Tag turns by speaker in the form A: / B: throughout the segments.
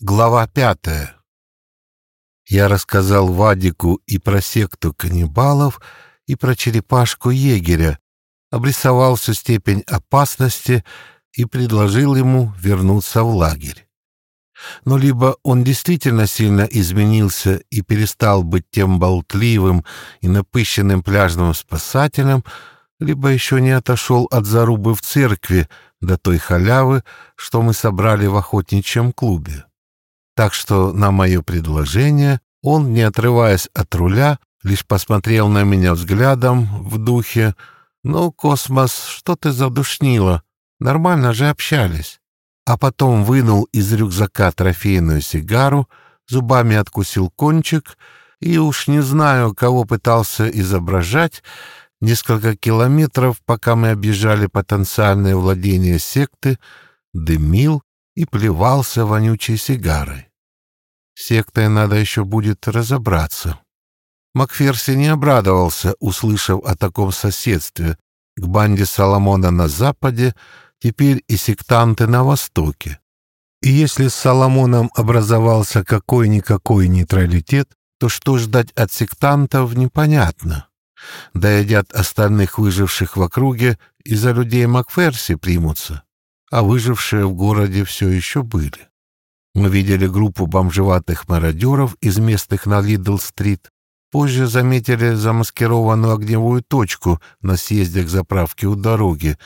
A: Глава пятая. Я рассказал Вадику и про секту каннибалов, и про черепашку егеря, обрисовал всю степень опасности и предложил ему вернуться в лагерь. Но либо он действительно сильно изменился и перестал быть тем болтливым и напыщенным пляжным спасателем, либо еще не отошел от зарубы в церкви до той халявы, что мы собрали в охотничьем клубе. Так что на мое предложение он, не отрываясь от руля, лишь посмотрел на меня взглядом в духе «Ну, космос, что ты задушнила? Нормально же общались». А потом вынул из рюкзака трофейную сигару, зубами откусил кончик и уж не знаю, кого пытался изображать, несколько километров, пока мы объезжали потенциальное владение секты, дымил и плевался вонючей сигарой сектой надо еще будет разобраться. Макферси не обрадовался, услышав о таком соседстве. К банде Соломона на западе теперь и сектанты на востоке. И если с Соломоном образовался какой-никакой нейтралитет, то что ждать от сектантов непонятно. Да едят остальных выживших в округе и за людей Макферси примутся, а выжившие в городе все еще были. Мы видели группу бомжеватых мародеров из местных на Лидл-стрит. Позже заметили замаскированную огневую точку на съезде к заправке у дороги,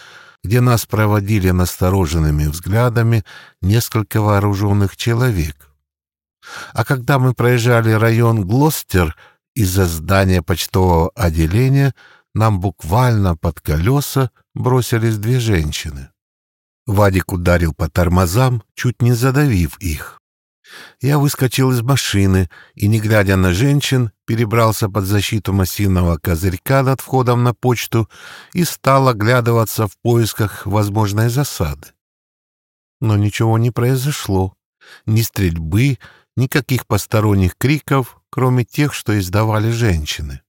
A: где нас проводили настороженными взглядами несколько вооруженных человек. А когда мы проезжали район Глостер, из-за здания почтового отделения нам буквально под колеса бросились две женщины. Вадик ударил по тормозам, чуть не задавив их. Я выскочил из машины и, не глядя на женщин, перебрался под защиту массивного козырька над входом на почту и стал оглядываться в поисках возможной засады. Но ничего не произошло. Ни стрельбы, никаких посторонних криков, кроме тех, что издавали женщины.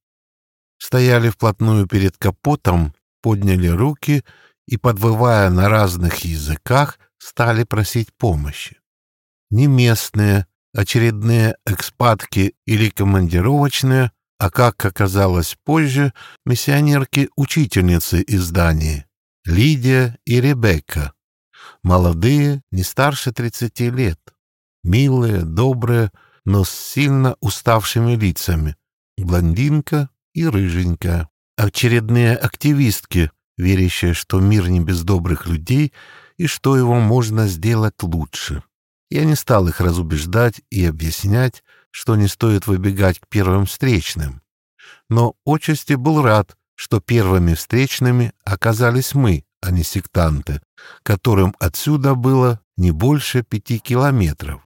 A: Стояли вплотную перед капотом, подняли руки и, подвывая на разных языках, стали просить помощи. Не местные, очередные экспатки или командировочные, а, как оказалось позже, миссионерки-учительницы из Дании, Лидия и Ребекка. Молодые, не старше 30 лет. Милые, добрые, но с сильно уставшими лицами. Блондинка и рыженькая. Очередные активистки, верящая, что мир не без добрых людей и что его можно сделать лучше. Я не стал их разубеждать и объяснять, что не стоит выбегать к первым встречным. Но отчасти был рад, что первыми встречными оказались мы, а не сектанты, которым отсюда было не больше пяти километров.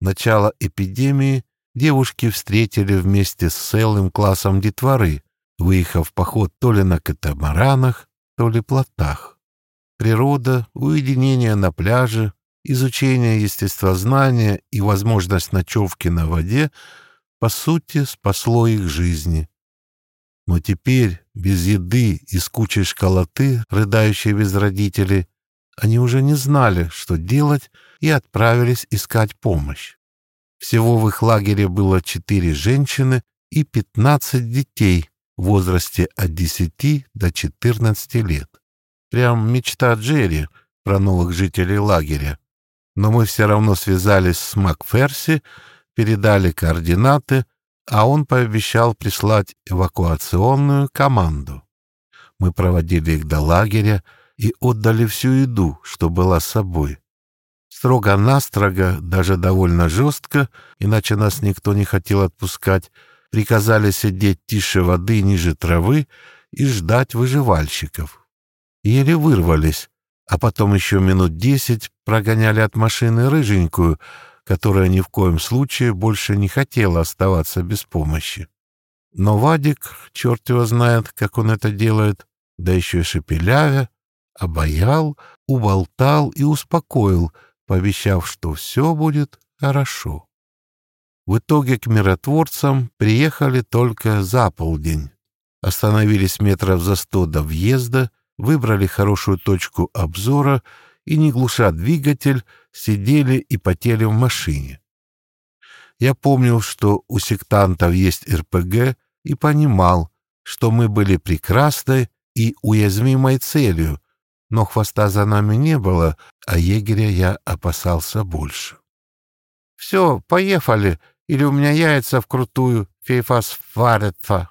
A: Начало эпидемии девушки встретили вместе с целым классом детворы, выехав в поход то ли на катамаранах, то ли плотах. Природа, уединение на пляже, изучение естествознания и возможность ночевки на воде по сути спасло их жизни. Но теперь, без еды и с кучей школоты, рыдающей без родителей, они уже не знали, что делать, и отправились искать помощь. Всего в их лагере было четыре женщины и пятнадцать детей, в возрасте от 10 до 14 лет. Прям мечта Джерри про новых жителей лагеря. Но мы все равно связались с Макферси, передали координаты, а он пообещал прислать эвакуационную команду. Мы проводили их до лагеря и отдали всю еду, что была с собой. Строго-настрого, даже довольно жестко, иначе нас никто не хотел отпускать, приказали сидеть тише воды ниже травы и ждать выживальщиков. Еле вырвались, а потом еще минут десять прогоняли от машины рыженькую, которая ни в коем случае больше не хотела оставаться без помощи. Но Вадик, черт его знает, как он это делает, да еще и шепелявя, обаял, уболтал и успокоил, пообещав, что все будет хорошо. В итоге к миротворцам приехали только за полдень. Остановились метров за сто до въезда, выбрали хорошую точку обзора и, не глуша двигатель, сидели и потели в машине. Я помнил, что у сектантов есть РПГ, и понимал, что мы были прекрасной и уязвимой целью, но хвоста за нами не было, а егеря я опасался больше. «Все, поехали, или у меня яйца вкрутую, фейфас варятся».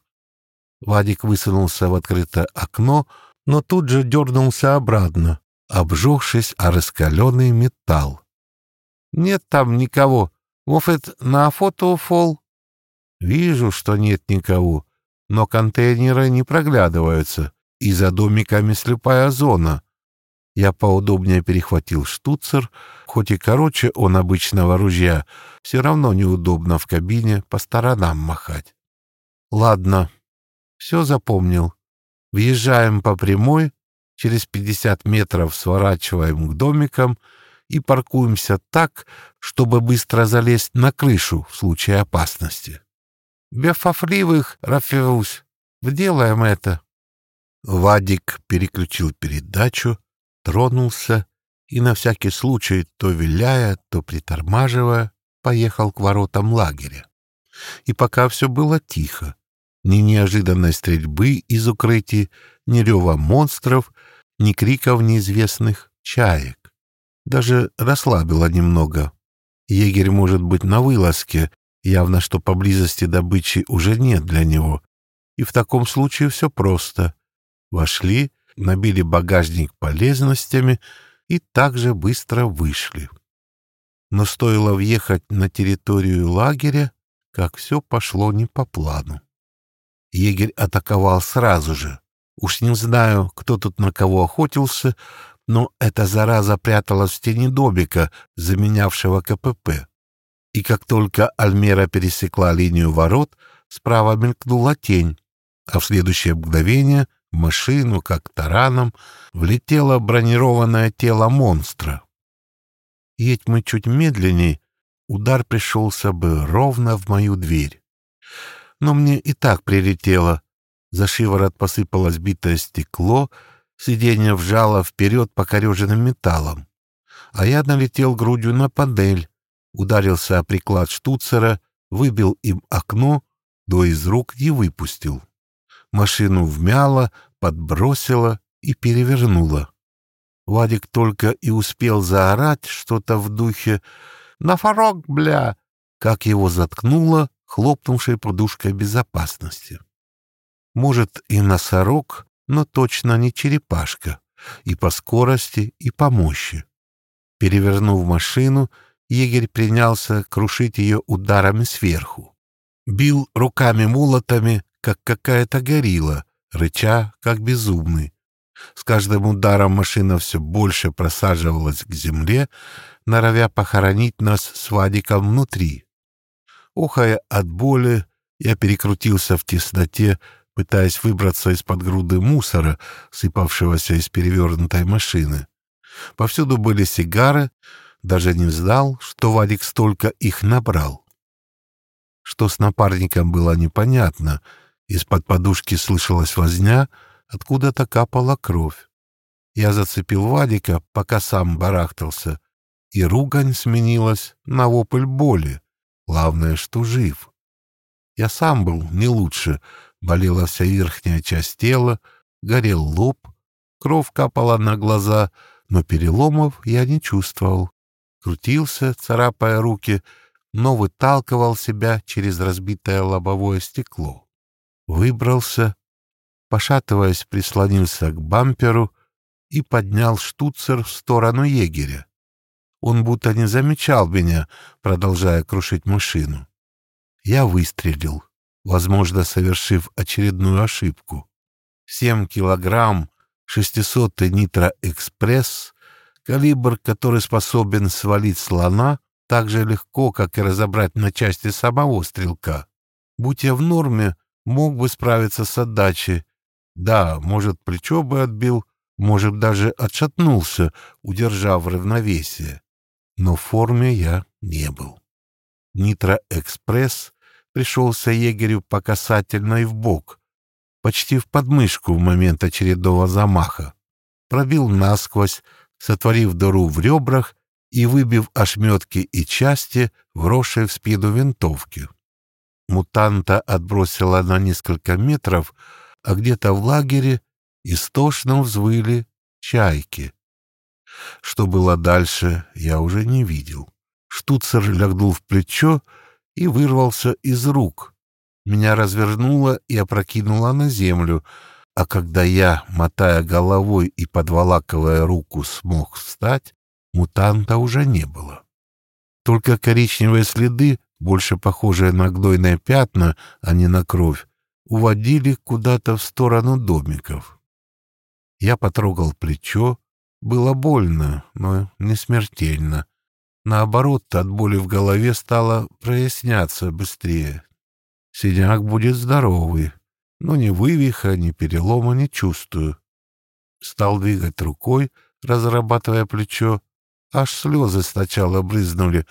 A: Вадик высунулся в открытое окно, но тут же дернулся обратно, обжегшись о раскаленный металл. «Нет там никого. Вофет на фото фол?» «Вижу, что нет никого, но контейнеры не проглядываются, и за домиками слепая зона». Я поудобнее перехватил штуцер, хоть и короче он обычного ружья, все равно неудобно в кабине по сторонам махать. «Ладно, все запомнил. Въезжаем по прямой, через 50 метров сворачиваем к домикам и паркуемся так, чтобы быстро залезть на крышу в случае опасности. Бефафливых, Рафеус, сделаем это. Вадик переключил передачу, тронулся и на всякий случай, то виляя, то притормаживая, поехал к воротам лагеря. И пока все было тихо, ни неожиданной стрельбы из укрытий, ни рева монстров, ни криков неизвестных чаек. Даже расслабило немного. Егерь может быть на вылазке, явно, что поблизости добычи уже нет для него. И в таком случае все просто. Вошли, набили багажник полезностями и также быстро вышли. Но стоило въехать на территорию лагеря, как все пошло не по плану. Егерь атаковал сразу же. Уж не знаю, кто тут на кого охотился, но эта зараза пряталась в тени добика, заменявшего КПП. И как только Альмера пересекла линию ворот, справа мелькнула тень, а в следующее мгновение машину, как тараном, влетело бронированное тело монстра. Едь мы чуть медленней, удар пришелся бы ровно в мою дверь но мне и так прилетело. За шиворот посыпалось битое стекло, сиденье вжало вперед покореженным металлом. А я налетел грудью на панель, ударился о приклад штуцера, выбил им окно, до из рук и выпустил. Машину вмяло, подбросило и перевернуло. Вадик только и успел заорать что-то в духе «На фарок, бля!» как его заткнуло, хлопнувшей подушкой безопасности. Может, и носорог, но точно не черепашка, и по скорости, и по мощи. Перевернув машину, егерь принялся крушить ее ударами сверху. Бил руками-молотами, как какая-то горилла, рыча, как безумный. С каждым ударом машина все больше просаживалась к земле, норовя похоронить нас с Вадиком внутри. Охая от боли, я перекрутился в тесноте, пытаясь выбраться из-под груды мусора, сыпавшегося из перевернутой машины. Повсюду были сигары, даже не знал, что Вадик столько их набрал. Что с напарником было непонятно. Из-под подушки слышалась возня, откуда-то капала кровь. Я зацепил Вадика, пока сам барахтался, и ругань сменилась на вопль боли. Главное, что жив. Я сам был не лучше. Болела вся верхняя часть тела, горел лоб, кровь капала на глаза, но переломов я не чувствовал. Крутился, царапая руки, но выталкивал себя через разбитое лобовое стекло. Выбрался, пошатываясь, прислонился к бамперу и поднял штуцер в сторону егеря. Он будто не замечал меня, продолжая крушить машину. Я выстрелил, возможно, совершив очередную ошибку. Семь килограмм, 600-й Нитро-экспресс, калибр, который способен свалить слона так же легко, как и разобрать на части самого стрелка. Будь я в норме, мог бы справиться с отдачей. Да, может, плечо бы отбил, может, даже отшатнулся, удержав равновесие но в форме я не был. Нитро-экспресс пришелся егерю по касательной в бок, почти в подмышку в момент очередного замаха. Пробил насквозь, сотворив дыру в ребрах и выбив ошметки и части, вросшие в спину винтовки. Мутанта отбросила на несколько метров, а где-то в лагере истошно взвыли чайки. Что было дальше, я уже не видел. Штуцер лягнул в плечо и вырвался из рук. Меня развернуло и опрокинуло на землю, а когда я, мотая головой и подволакивая руку, смог встать, мутанта уже не было. Только коричневые следы, больше похожие на гнойные пятна, а не на кровь, уводили куда-то в сторону домиков. Я потрогал плечо. Было больно, но не смертельно. Наоборот, от боли в голове стало проясняться быстрее. Синяк будет здоровый, но ни вывиха, ни перелома не чувствую. Стал двигать рукой, разрабатывая плечо. Аж слезы сначала брызнули,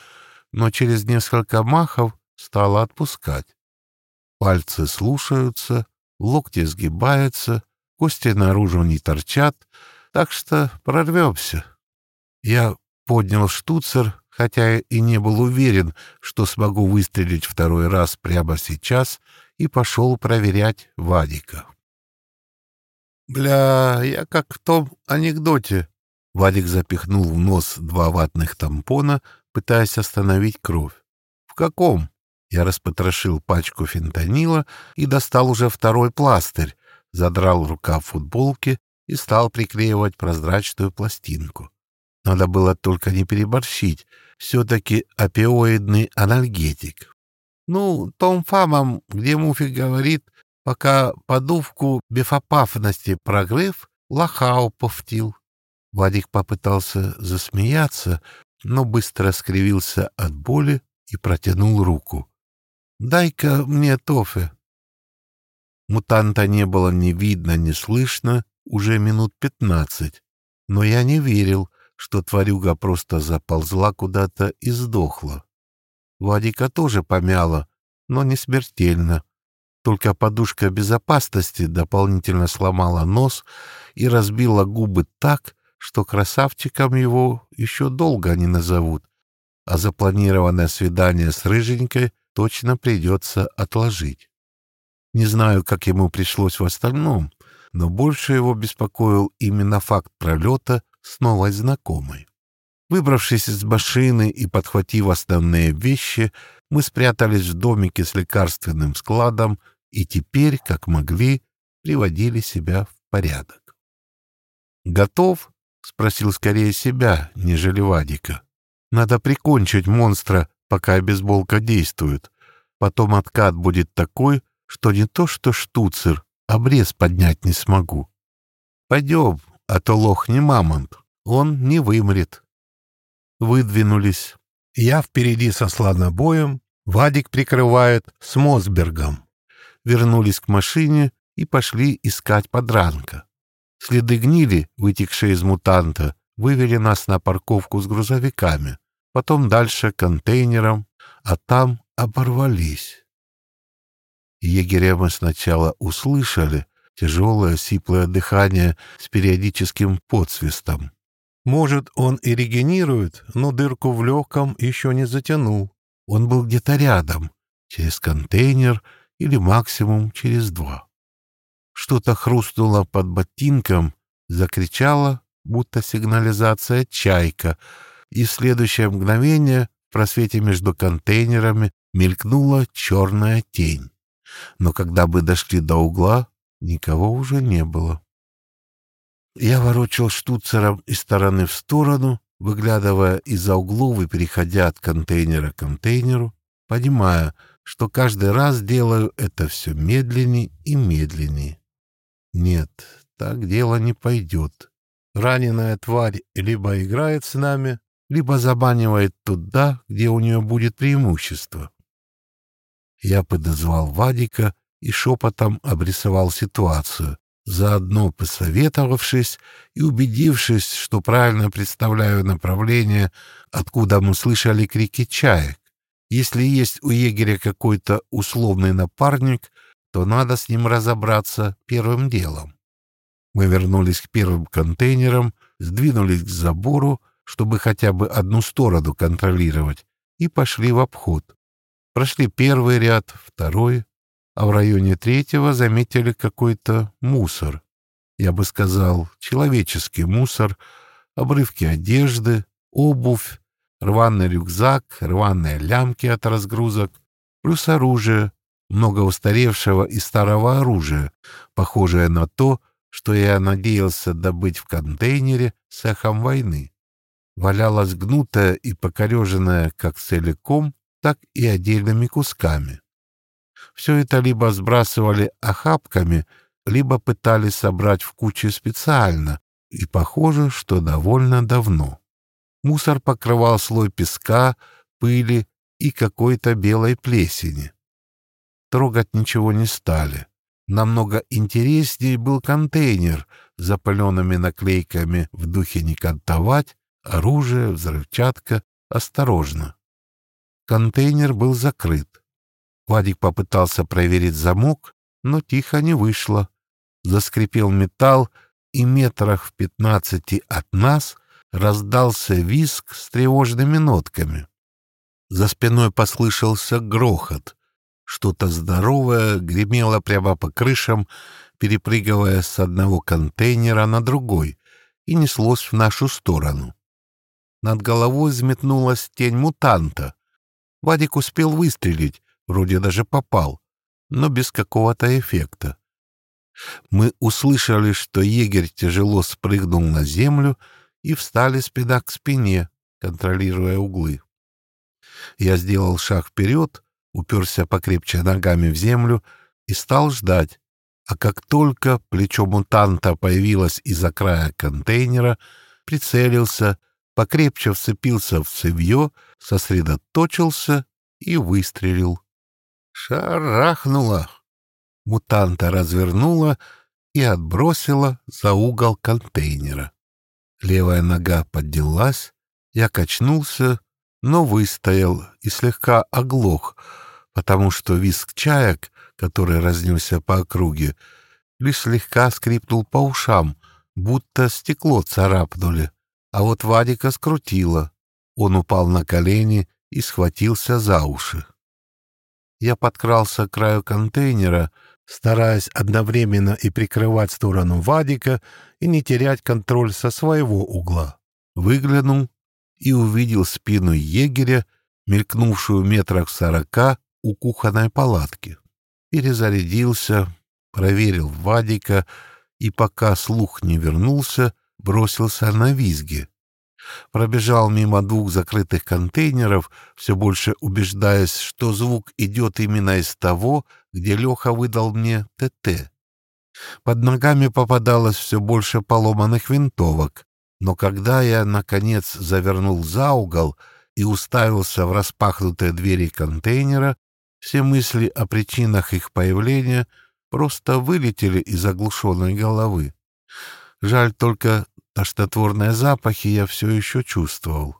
A: но через несколько махов стало отпускать. Пальцы слушаются, локти сгибаются, кости наружу не торчат, так что прорвемся. Я поднял штуцер, хотя и не был уверен, что смогу выстрелить второй раз прямо сейчас, и пошел проверять Вадика. «Бля, я как в том анекдоте». Вадик запихнул в нос два ватных тампона, пытаясь остановить кровь. «В каком?» Я распотрошил пачку фентанила и достал уже второй пластырь, задрал рукав футболки и стал приклеивать прозрачную пластинку. Надо было только не переборщить, все-таки опиоидный анальгетик. Ну, том фамом, где Муфик говорит, пока подувку бефопафности прогрыв, лохау повтил. Вадик попытался засмеяться, но быстро скривился от боли и протянул руку. «Дай-ка мне тофе». Мутанта не было ни видно, ни слышно уже минут пятнадцать, но я не верил, что тварюга просто заползла куда-то и сдохла. Вадика тоже помяла, но не смертельно. Только подушка безопасности дополнительно сломала нос и разбила губы так, что красавчиком его еще долго не назовут, а запланированное свидание с Рыженькой точно придется отложить. Не знаю, как ему пришлось в остальном, но больше его беспокоил именно факт пролета с новой знакомой. Выбравшись из машины и подхватив основные вещи, мы спрятались в домике с лекарственным складом и теперь, как могли, приводили себя в порядок. «Готов?» — спросил скорее себя, нежели Вадика. «Надо прикончить монстра, пока обезболка действует. Потом откат будет такой, что не то что штуцер, обрез поднять не смогу. Пойдем, а то лох не мамонт, он не вымрет. Выдвинулись. Я впереди со слонобоем, Вадик прикрывает с Мосбергом. Вернулись к машине и пошли искать подранка. Следы гнили, вытекшие из мутанта, вывели нас на парковку с грузовиками, потом дальше контейнером, а там оборвались. Егеря мы сначала услышали тяжелое сиплое дыхание с периодическим подсвистом. Может, он и регенирует, но дырку в легком еще не затянул. Он был где-то рядом, через контейнер или максимум через два. Что-то хрустнуло под ботинком, закричало, будто сигнализация «Чайка», и в следующее мгновение в просвете между контейнерами мелькнула черная тень но когда бы дошли до угла, никого уже не было. Я ворочал штуцером из стороны в сторону, выглядывая из-за углов и переходя от контейнера к контейнеру, понимая, что каждый раз делаю это все медленнее и медленнее. Нет, так дело не пойдет. Раненая тварь либо играет с нами, либо забанивает туда, где у нее будет преимущество. Я подозвал Вадика и шепотом обрисовал ситуацию, заодно посоветовавшись и убедившись, что правильно представляю направление, откуда мы слышали крики чаек. Если есть у егеря какой-то условный напарник, то надо с ним разобраться первым делом. Мы вернулись к первым контейнерам, сдвинулись к забору, чтобы хотя бы одну сторону контролировать, и пошли в обход. Прошли первый ряд, второй, а в районе третьего заметили какой-то мусор. Я бы сказал, человеческий мусор, обрывки одежды, обувь, рваный рюкзак, рваные лямки от разгрузок, плюс оружие, много устаревшего и старого оружия, похожее на то, что я надеялся добыть в контейнере с эхом войны. Валялась гнутая и покореженная как целиком, так и отдельными кусками. Все это либо сбрасывали охапками, либо пытались собрать в кучу специально, и похоже, что довольно давно. Мусор покрывал слой песка, пыли и какой-то белой плесени. Трогать ничего не стали. Намного интереснее был контейнер с запаленными наклейками в духе «не кантовать», оружие, взрывчатка, осторожно. Контейнер был закрыт. Вадик попытался проверить замок, но тихо не вышло. Заскрипел металл, и метрах в пятнадцати от нас раздался виск с тревожными нотками. За спиной послышался грохот. Что-то здоровое гремело прямо по крышам, перепрыгивая с одного контейнера на другой, и неслось в нашу сторону. Над головой взметнулась тень мутанта. Вадик успел выстрелить, вроде даже попал, но без какого-то эффекта. Мы услышали, что егерь тяжело спрыгнул на землю и встали спина к спине, контролируя углы. Я сделал шаг вперед, уперся покрепче ногами в землю и стал ждать. А как только плечо мутанта появилось из-за края контейнера, прицелился, покрепче вцепился в цевье, сосредоточился и выстрелил. Шарахнуло. Мутанта развернула и отбросила за угол контейнера. Левая нога поднялась, я качнулся, но выстоял и слегка оглох, потому что виск чаек, который разнесся по округе, лишь слегка скрипнул по ушам, будто стекло царапнули, а вот Вадика скрутило. Он упал на колени и схватился за уши. Я подкрался к краю контейнера, стараясь одновременно и прикрывать сторону Вадика и не терять контроль со своего угла. Выглянул и увидел спину егеря, мелькнувшую метрах сорока у кухонной палатки. Перезарядился, проверил Вадика и, пока слух не вернулся, бросился на визги. Пробежал мимо двух закрытых контейнеров, все больше убеждаясь, что звук идет именно из того, где Леха выдал мне ТТ. Под ногами попадалось все больше поломанных винтовок, но когда я, наконец, завернул за угол и уставился в распахнутые двери контейнера, все мысли о причинах их появления просто вылетели из оглушенной головы. Жаль только, тошнотворные запахи я все еще чувствовал.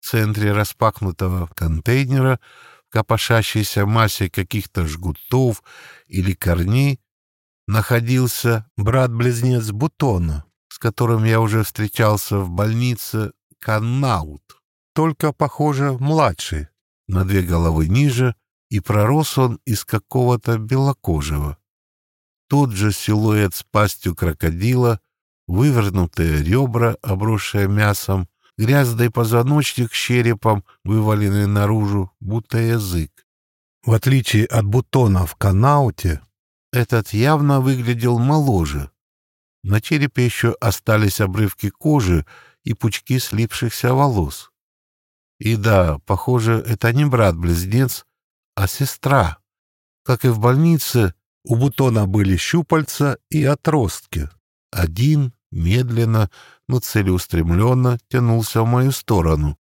A: В центре распахнутого контейнера, в копошащейся массе каких-то жгутов или корней, находился брат-близнец Бутона, с которым я уже встречался в больнице Каннаут, только, похоже, младший, на две головы ниже, и пророс он из какого-то белокожего. Тот же силуэт с пастью крокодила, вывернутые ребра, обросшие мясом, грязный позвоночник с черепом, вываленный наружу, будто язык. В отличие от бутона в канауте, этот явно выглядел моложе, на черепе еще остались обрывки кожи и пучки слипшихся волос. И да, похоже, это не брат-близнец, а сестра. Как и в больнице, у бутона были щупальца и отростки. Один медленно, но целеустремленно тянулся в мою сторону,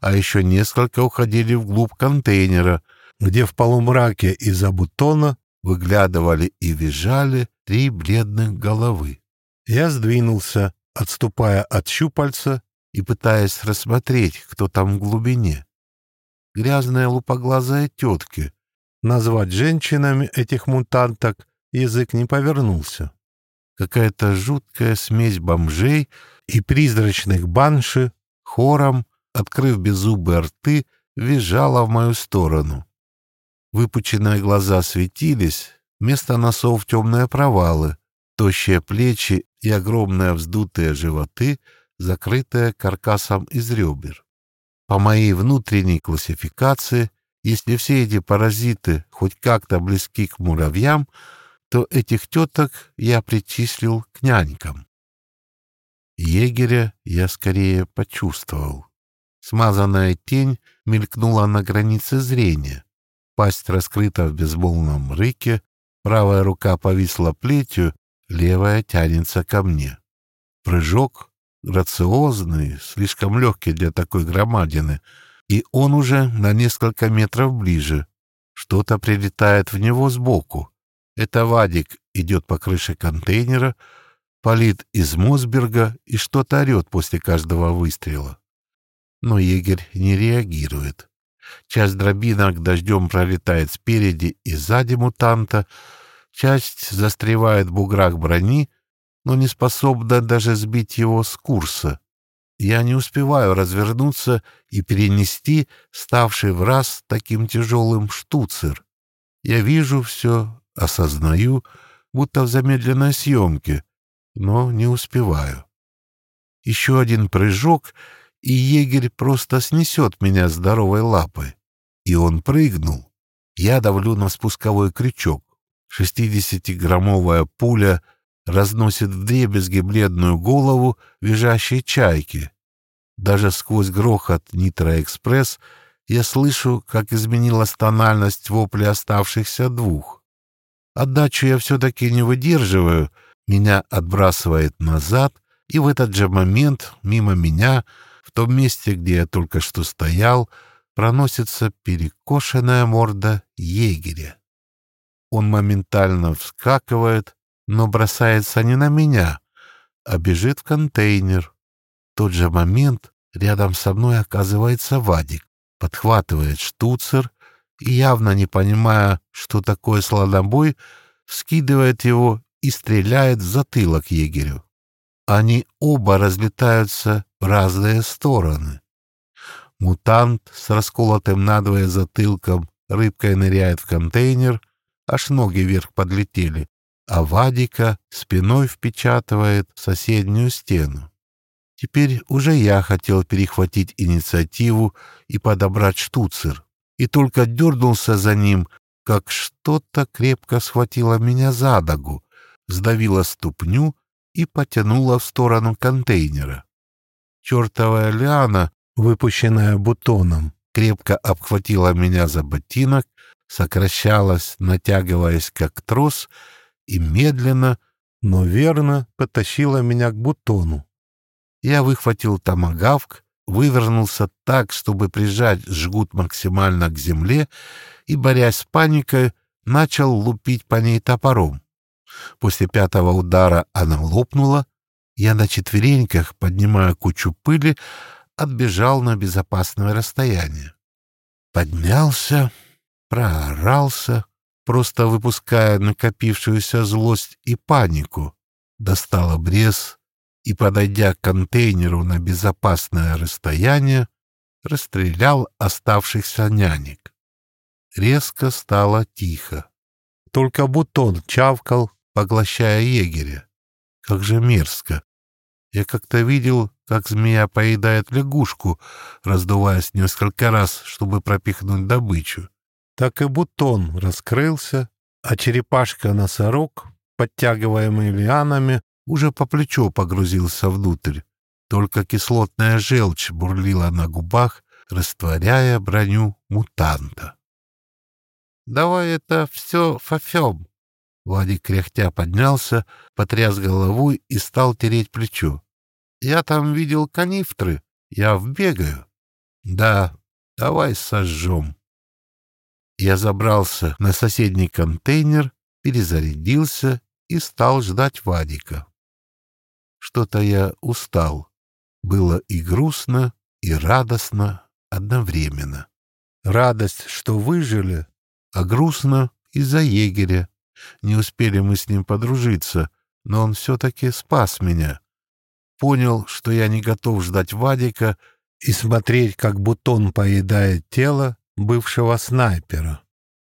A: а еще несколько уходили вглубь контейнера, где в полумраке из-за бутона выглядывали и визжали три бледных головы. Я сдвинулся, отступая от щупальца и пытаясь рассмотреть, кто там в глубине. Грязные лупоглазые тетки. Назвать женщинами этих мутанток язык не повернулся. какая-то жуткая смесь бомжей и призрачных банши, хором, открыв беззубые рты, визжала в мою сторону. Выпученные глаза светились, вместо носов темные провалы, тощие плечи и огромные вздутые животы, закрытые каркасом из ребер. По моей внутренней классификации, если все эти паразиты хоть как-то близки к муравьям, то этих теток я причислил к нянькам. Егеря я скорее почувствовал. Смазанная тень мелькнула на границе зрения. Пасть раскрыта в безмолвном рыке, правая рука повисла плетью, левая тянется ко мне. Прыжок грациозный, слишком легкий для такой громадины, и он уже на несколько метров ближе. Что-то прилетает в него сбоку. Это Вадик идет по крыше контейнера, палит из Мосберга и что-то орет после каждого выстрела. Но егерь не реагирует. Часть дробинок дождем пролетает спереди и сзади мутанта, часть застревает в буграх брони, но не способна даже сбить его с курса. Я не успеваю развернуться и перенести ставший в раз таким тяжелым штуцер. Я вижу все, осознаю, будто в замедленной съемке, но не успеваю. Еще один прыжок, и егерь просто снесет меня здоровой лапой. И он прыгнул. Я давлю на спусковой крючок. Шестидесятиграммовая пуля разносит вдребезги бледную голову визжащей чайки. Даже сквозь грохот Нитроэкспресс я слышу, как изменилась тональность вопли оставшихся двух. Отдачу я все-таки не выдерживаю, меня отбрасывает назад, и в этот же момент мимо меня, в том месте, где я только что стоял, проносится перекошенная морда егеря. Он моментально вскакивает, но бросается не на меня, а бежит в контейнер. В тот же момент рядом со мной оказывается Вадик, подхватывает штуцер и, явно не понимая, что такое сладобой, скидывает его и стреляет в затылок егерю. Они оба разлетаются в разные стороны. Мутант с расколотым надвое затылком рыбкой ныряет в контейнер, аж ноги вверх подлетели, а Вадика спиной впечатывает в соседнюю стену. Теперь уже я хотел перехватить инициативу и подобрать штуцер, и только дернулся за ним, как что-то крепко схватило меня за ногу, сдавило ступню и потянуло в сторону контейнера. Чертовая лиана, выпущенная бутоном, крепко обхватила меня за ботинок, сокращалась, натягиваясь как трос, и медленно, но верно потащила меня к бутону. Я выхватил томагавк, вывернулся так, чтобы прижать жгут максимально к земле, и, борясь с паникой, начал лупить по ней топором. После пятого удара она лопнула. Я на четвереньках, поднимая кучу пыли, отбежал на безопасное расстояние. Поднялся, проорался, просто выпуская накопившуюся злость и панику, достал обрез и, подойдя к контейнеру на безопасное расстояние, расстрелял оставшихся нянек. Резко стало тихо. Только бутон чавкал, поглощая егеря. Как же мерзко! Я как-то видел, как змея поедает лягушку, раздуваясь несколько раз, чтобы пропихнуть добычу так и бутон раскрылся, а черепашка-носорог, подтягиваемый лианами, уже по плечо погрузился внутрь. Только кислотная желчь бурлила на губах, растворяя броню мутанта. «Давай это все фафем!» Владик кряхтя поднялся, потряс головой и стал тереть плечо. «Я там видел канифтры, я вбегаю». «Да, давай сожжем». Я забрался на соседний контейнер, перезарядился и стал ждать Вадика. Что-то я устал. Было и грустно, и радостно одновременно. Радость, что выжили, а грустно из-за егеря. Не успели мы с ним подружиться, но он все-таки спас меня. Понял, что я не готов ждать Вадика и смотреть, как бутон поедает тело бывшего снайпера.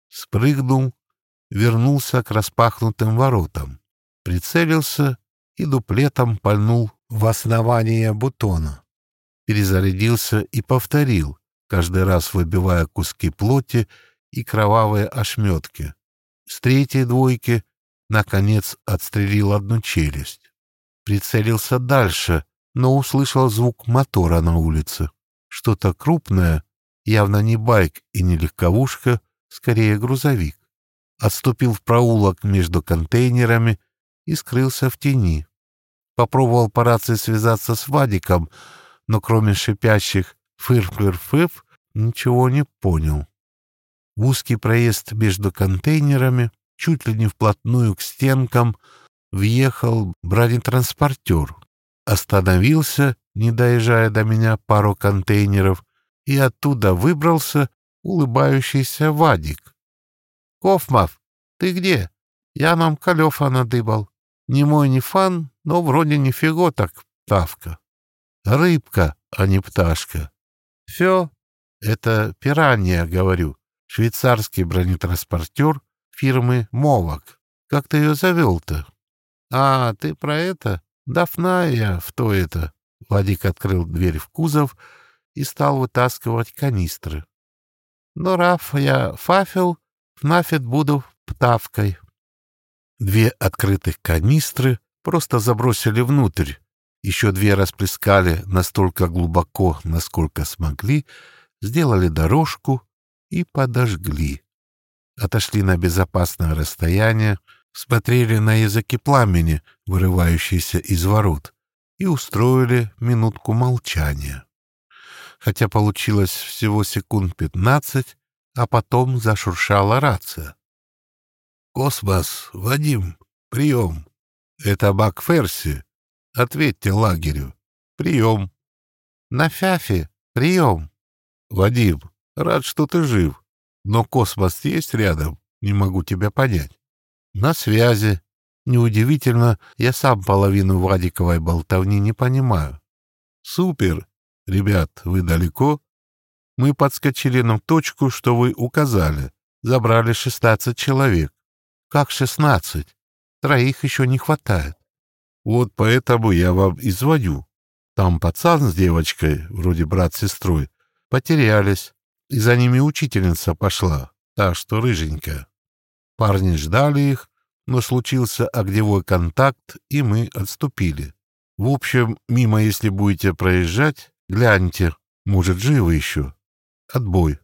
A: Спрыгнул, вернулся к распахнутым воротам, прицелился и дуплетом пальнул в основание бутона. Перезарядился и повторил, каждый раз выбивая куски плоти и кровавые ошметки. С третьей двойки, наконец, отстрелил одну челюсть. Прицелился дальше, но услышал звук мотора на улице. Что-то крупное, явно не байк и не легковушка, скорее грузовик. Отступил в проулок между контейнерами и скрылся в тени. Попробовал по рации связаться с Вадиком, но кроме шипящих «фыр-фыр-фыф» ничего не понял. Узкий проезд между контейнерами, чуть ли не вплотную к стенкам, въехал бронетранспортер. Остановился, не доезжая до меня пару контейнеров, и оттуда выбрался улыбающийся Вадик. «Кофмав, ты где? Я нам Калёфа надыбал. Не мой не фан, но вроде нифиго так птавка. Рыбка, а не пташка. Все, это пиранья, говорю, швейцарский бронетранспортер фирмы «Мовок». Как ты ее завел-то? А, ты про это? Дафная, в то это. Вадик открыл дверь в кузов и стал вытаскивать канистры. Но Раф я фафел, нафет буду птавкой. Две открытых канистры просто забросили внутрь. Еще две расплескали настолько глубоко, насколько смогли, сделали дорожку и подожгли. Отошли на безопасное расстояние, смотрели на языки пламени, вырывающиеся из ворот, и устроили минутку молчания. Хотя получилось всего секунд пятнадцать, а потом зашуршала рация. «Космос, Вадим, прием. Это Бак Ферси. Ответьте лагерю. Прием. На Фяфе. Прием. Вадим, рад, что ты жив. Но космос есть рядом? Не могу тебя понять. На связи. Неудивительно, я сам половину Вадиковой болтовни не понимаю. Супер. Ребят, вы далеко? Мы подскочили на точку, что вы указали. Забрали шестнадцать человек. Как шестнадцать? Троих еще не хватает. Вот поэтому я вам и звоню. Там пацан с девочкой, вроде брат с сестрой, потерялись, и за ними учительница пошла, та, что рыженькая. Парни ждали их, но случился огневой контакт, и мы отступили. В общем, мимо, если будете проезжать, гляньте, может, живы еще. Отбой.